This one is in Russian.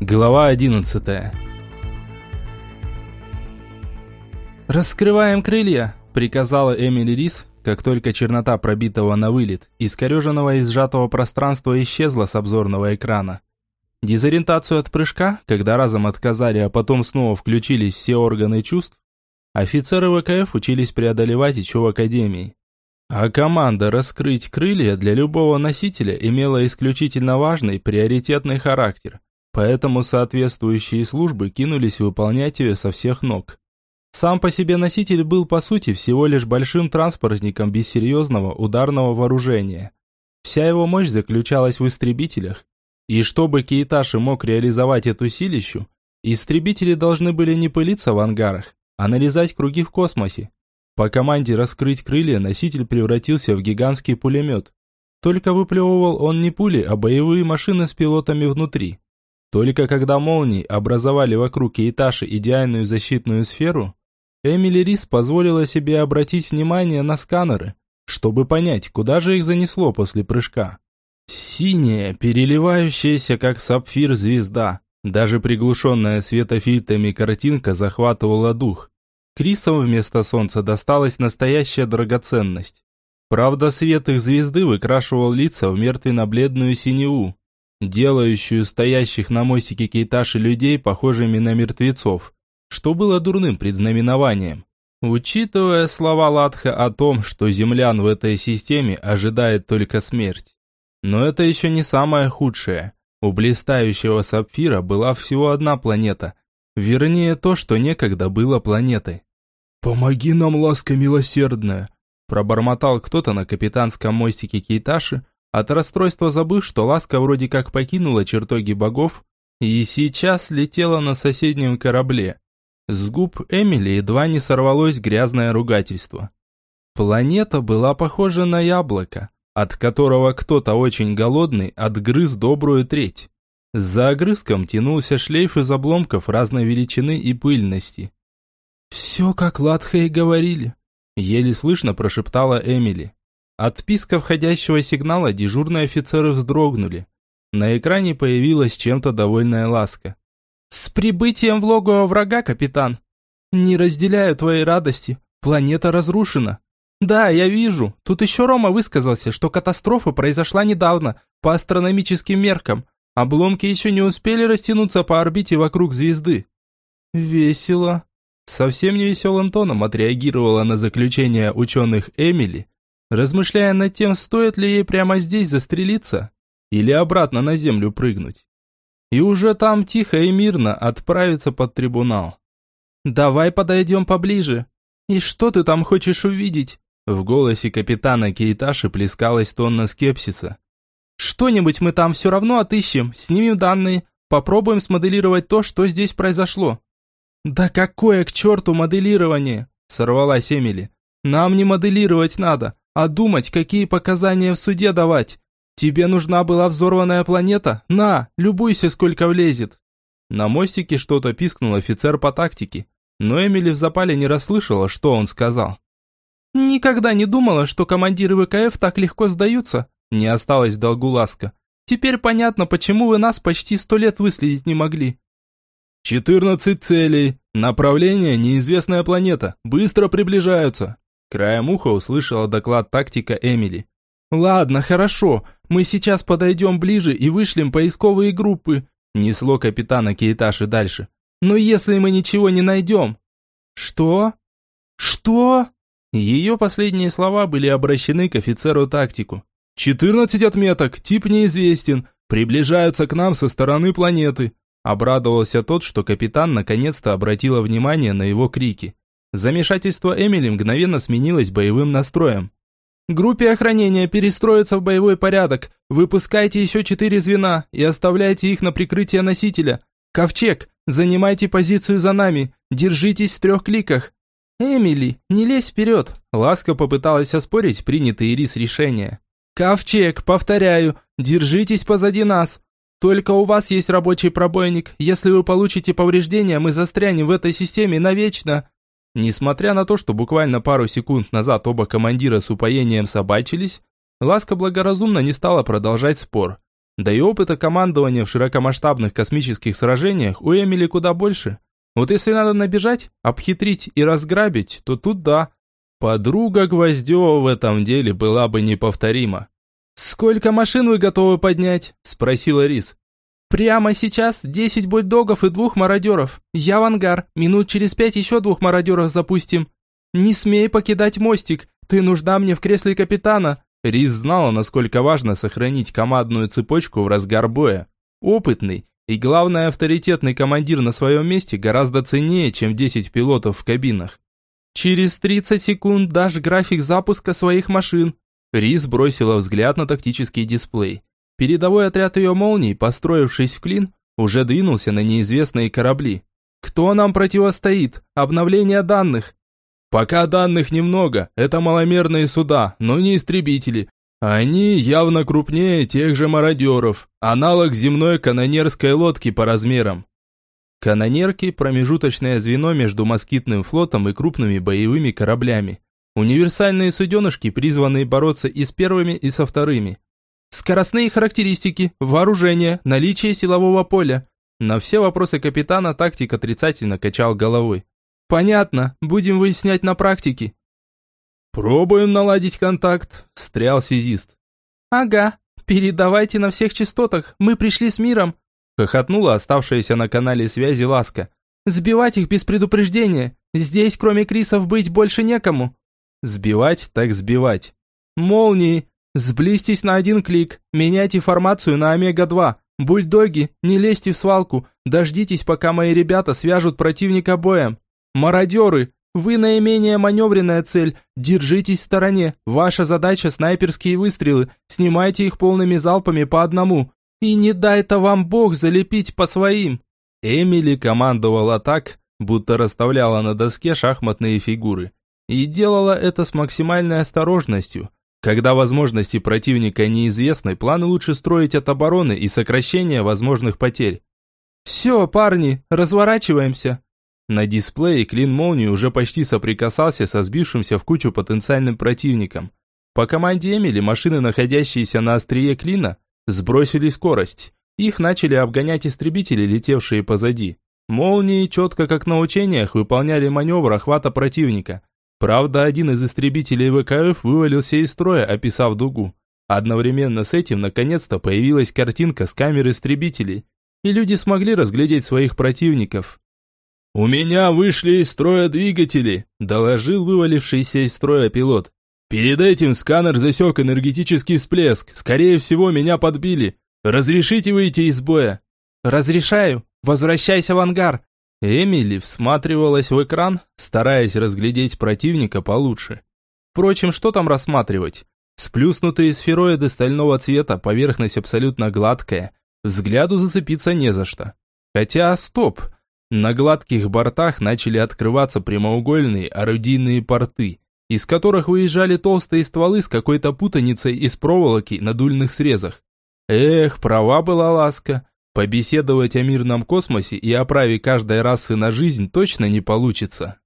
Глава 11 «Раскрываем крылья!» – приказала Эмили Рис, как только чернота пробитого на вылет, искореженного и сжатого пространства исчезла с обзорного экрана. Дезориентацию от прыжка, когда разом отказали, а потом снова включились все органы чувств, офицеры ВКФ учились преодолевать еще в академии. А команда «Раскрыть крылья» для любого носителя имела исключительно важный, приоритетный характер – Поэтому соответствующие службы кинулись выполнять ее со всех ног. Сам по себе носитель был по сути всего лишь большим транспортником без серьезного ударного вооружения. Вся его мощь заключалась в истребителях. И чтобы Кейташи мог реализовать эту силищу, истребители должны были не пылиться в ангарах, а нарезать круги в космосе. По команде раскрыть крылья носитель превратился в гигантский пулемет. Только выплевывал он не пули, а боевые машины с пилотами внутри. Только когда молнии образовали вокруг Кейташи идеальную защитную сферу, Эмили Рис позволила себе обратить внимание на сканеры, чтобы понять, куда же их занесло после прыжка. Синяя, переливающаяся как сапфир звезда, даже приглушенная светофильтрами картинка захватывала дух. Крисам вместо солнца досталась настоящая драгоценность. Правда, свет их звезды выкрашивал лица в мертвенно-бледную синеву, делающую стоящих на мостике Кейташи людей похожими на мертвецов, что было дурным предзнаменованием. Учитывая слова Латха о том, что землян в этой системе ожидает только смерть. Но это еще не самое худшее. У блистающего сапфира была всего одна планета. Вернее, то, что некогда было планетой. «Помоги нам, ласка милосердная!» Пробормотал кто-то на капитанском мостике Кейташи, от расстройства забыв, что ласка вроде как покинула чертоги богов и сейчас летела на соседнем корабле. С губ Эмили едва не сорвалось грязное ругательство. Планета была похожа на яблоко, от которого кто-то очень голодный отгрыз добрую треть. За огрызком тянулся шлейф из обломков разной величины и пыльности. «Все, как Латха и говорили», — еле слышно прошептала Эмили. От писка входящего сигнала дежурные офицеры вздрогнули. На экране появилась чем-то довольная ласка. «С прибытием в логово врага, капитан! Не разделяю твоей радости, планета разрушена. Да, я вижу, тут еще Рома высказался, что катастрофа произошла недавно, по астрономическим меркам. Обломки еще не успели растянуться по орбите вокруг звезды». «Весело». Совсем не веселым тоном отреагировала на заключение ученых Эмили, размышляя над тем, стоит ли ей прямо здесь застрелиться или обратно на землю прыгнуть. И уже там тихо и мирно отправиться под трибунал. «Давай подойдем поближе. И что ты там хочешь увидеть?» В голосе капитана Кейташи плескалась тонна скепсиса. «Что-нибудь мы там все равно отыщем, снимем данные, попробуем смоделировать то, что здесь произошло». «Да какое к черту моделирование?» – сорвалась Эмили. «Нам не моделировать надо, а думать, какие показания в суде давать. Тебе нужна была взорванная планета? На, любуйся, сколько влезет. На мостике что-то пискнул офицер по тактике, но Эмили в запале не расслышала, что он сказал. «Никогда не думала, что командиры ВКФ так легко сдаются», не осталось долгу ласка. «Теперь понятно, почему вы нас почти сто лет выследить не могли». «Четырнадцать целей. Направление – неизвестная планета. Быстро приближаются. Краем уха услышала доклад тактика Эмили. «Ладно, хорошо, мы сейчас подойдем ближе и вышлем поисковые группы», несло капитана Кейташи дальше. «Но если мы ничего не найдем...» «Что? Что?» Ее последние слова были обращены к офицеру тактику. «Четырнадцать отметок, тип неизвестен, приближаются к нам со стороны планеты», обрадовался тот, что капитан наконец-то обратила внимание на его крики. Замешательство Эмили мгновенно сменилось боевым настроем. «Группе охранения перестроиться в боевой порядок. Выпускайте еще четыре звена и оставляйте их на прикрытие носителя. Ковчег, занимайте позицию за нами. Держитесь в трех кликах». «Эмили, не лезь вперед!» Ласка попыталась оспорить принятые рис решения. «Ковчег, повторяю, держитесь позади нас. Только у вас есть рабочий пробойник. Если вы получите повреждения, мы застрянем в этой системе навечно». Несмотря на то, что буквально пару секунд назад оба командира с упоением собачились, Ласка благоразумно не стала продолжать спор. Да и опыта командования в широкомасштабных космических сражениях у Эмили куда больше. Вот если надо набежать, обхитрить и разграбить, то тут да. Подруга Гвоздева в этом деле была бы неповторима. «Сколько машин вы готовы поднять?» – спросила Рис. «Прямо сейчас десять бульдогов и двух мародеров. Я в ангар. Минут через пять еще двух мародеров запустим. Не смей покидать мостик. Ты нужна мне в кресле капитана. Рис знала, насколько важно сохранить командную цепочку в разгар боя. Опытный и, главное, авторитетный командир на своем месте гораздо ценнее, чем 10 пилотов в кабинах. «Через 30 секунд дашь график запуска своих машин». Рис бросила взгляд на тактический дисплей. Передовой отряд ее молний, построившись в клин, уже двинулся на неизвестные корабли. «Кто нам противостоит? Обновление данных. Пока данных немного, это маломерные суда, но не истребители. Они явно крупнее тех же мародеров, аналог земной канонерской лодки по размерам. Канонерки – промежуточное звено между москитным флотом и крупными боевыми кораблями. Универсальные суденышки, призванные бороться и с первыми, и со вторыми. Скоростные характеристики, вооружение, наличие силового поля. На все вопросы капитана тактик отрицательно качал головой. «Понятно, будем выяснять на практике». «Пробуем наладить контакт», – встрял связист. «Ага, передавайте на всех частотах, мы пришли с миром», – хохотнула оставшаяся на канале связи Ласка. «Сбивать их без предупреждения, здесь кроме Крисов быть больше некому». «Сбивать так сбивать». «Молнии, сблизьтесь на один клик, меняйте формацию на Омега-2, бульдоги, не лезьте в свалку, дождитесь, пока мои ребята свяжут противника боем». Мародеры, вы наименее маневренная цель. Держитесь в стороне. Ваша задача снайперские выстрелы. Снимайте их полными залпами по одному. И не дай-то вам Бог залепить по своим. Эмили командовала так, будто расставляла на доске шахматные фигуры. И делала это с максимальной осторожностью. Когда возможности противника неизвестны, планы лучше строить от обороны и сокращения возможных потерь. «Все, парни, разворачиваемся», на дисплее клин молнии уже почти соприкасался со сбившимся в кучу потенциальным противником. По команде Эмили машины, находящиеся на острие клина, сбросили скорость. Их начали обгонять истребители, летевшие позади. Молнии, четко как на учениях, выполняли маневр охвата противника. Правда, один из истребителей ВКФ вывалился из строя, описав дугу. Одновременно с этим, наконец-то, появилась картинка с камер истребителей, и люди смогли разглядеть своих противников. «У меня вышли из строя двигатели», – доложил вывалившийся из строя пилот. «Перед этим сканер засек энергетический всплеск. Скорее всего, меня подбили. Разрешите выйти из боя?» «Разрешаю. Возвращайся в ангар». Эмили всматривалась в экран, стараясь разглядеть противника получше. Впрочем, что там рассматривать? Сплюснутые сфероиды стального цвета, поверхность абсолютно гладкая. Взгляду зацепиться не за что. Хотя, стоп, на гладких бортах начали открываться прямоугольные орудийные порты, из которых выезжали толстые стволы с какой-то путаницей из проволоки на дульных срезах. Эх, права была ласка. Побеседовать о мирном космосе и о праве каждой расы на жизнь точно не получится.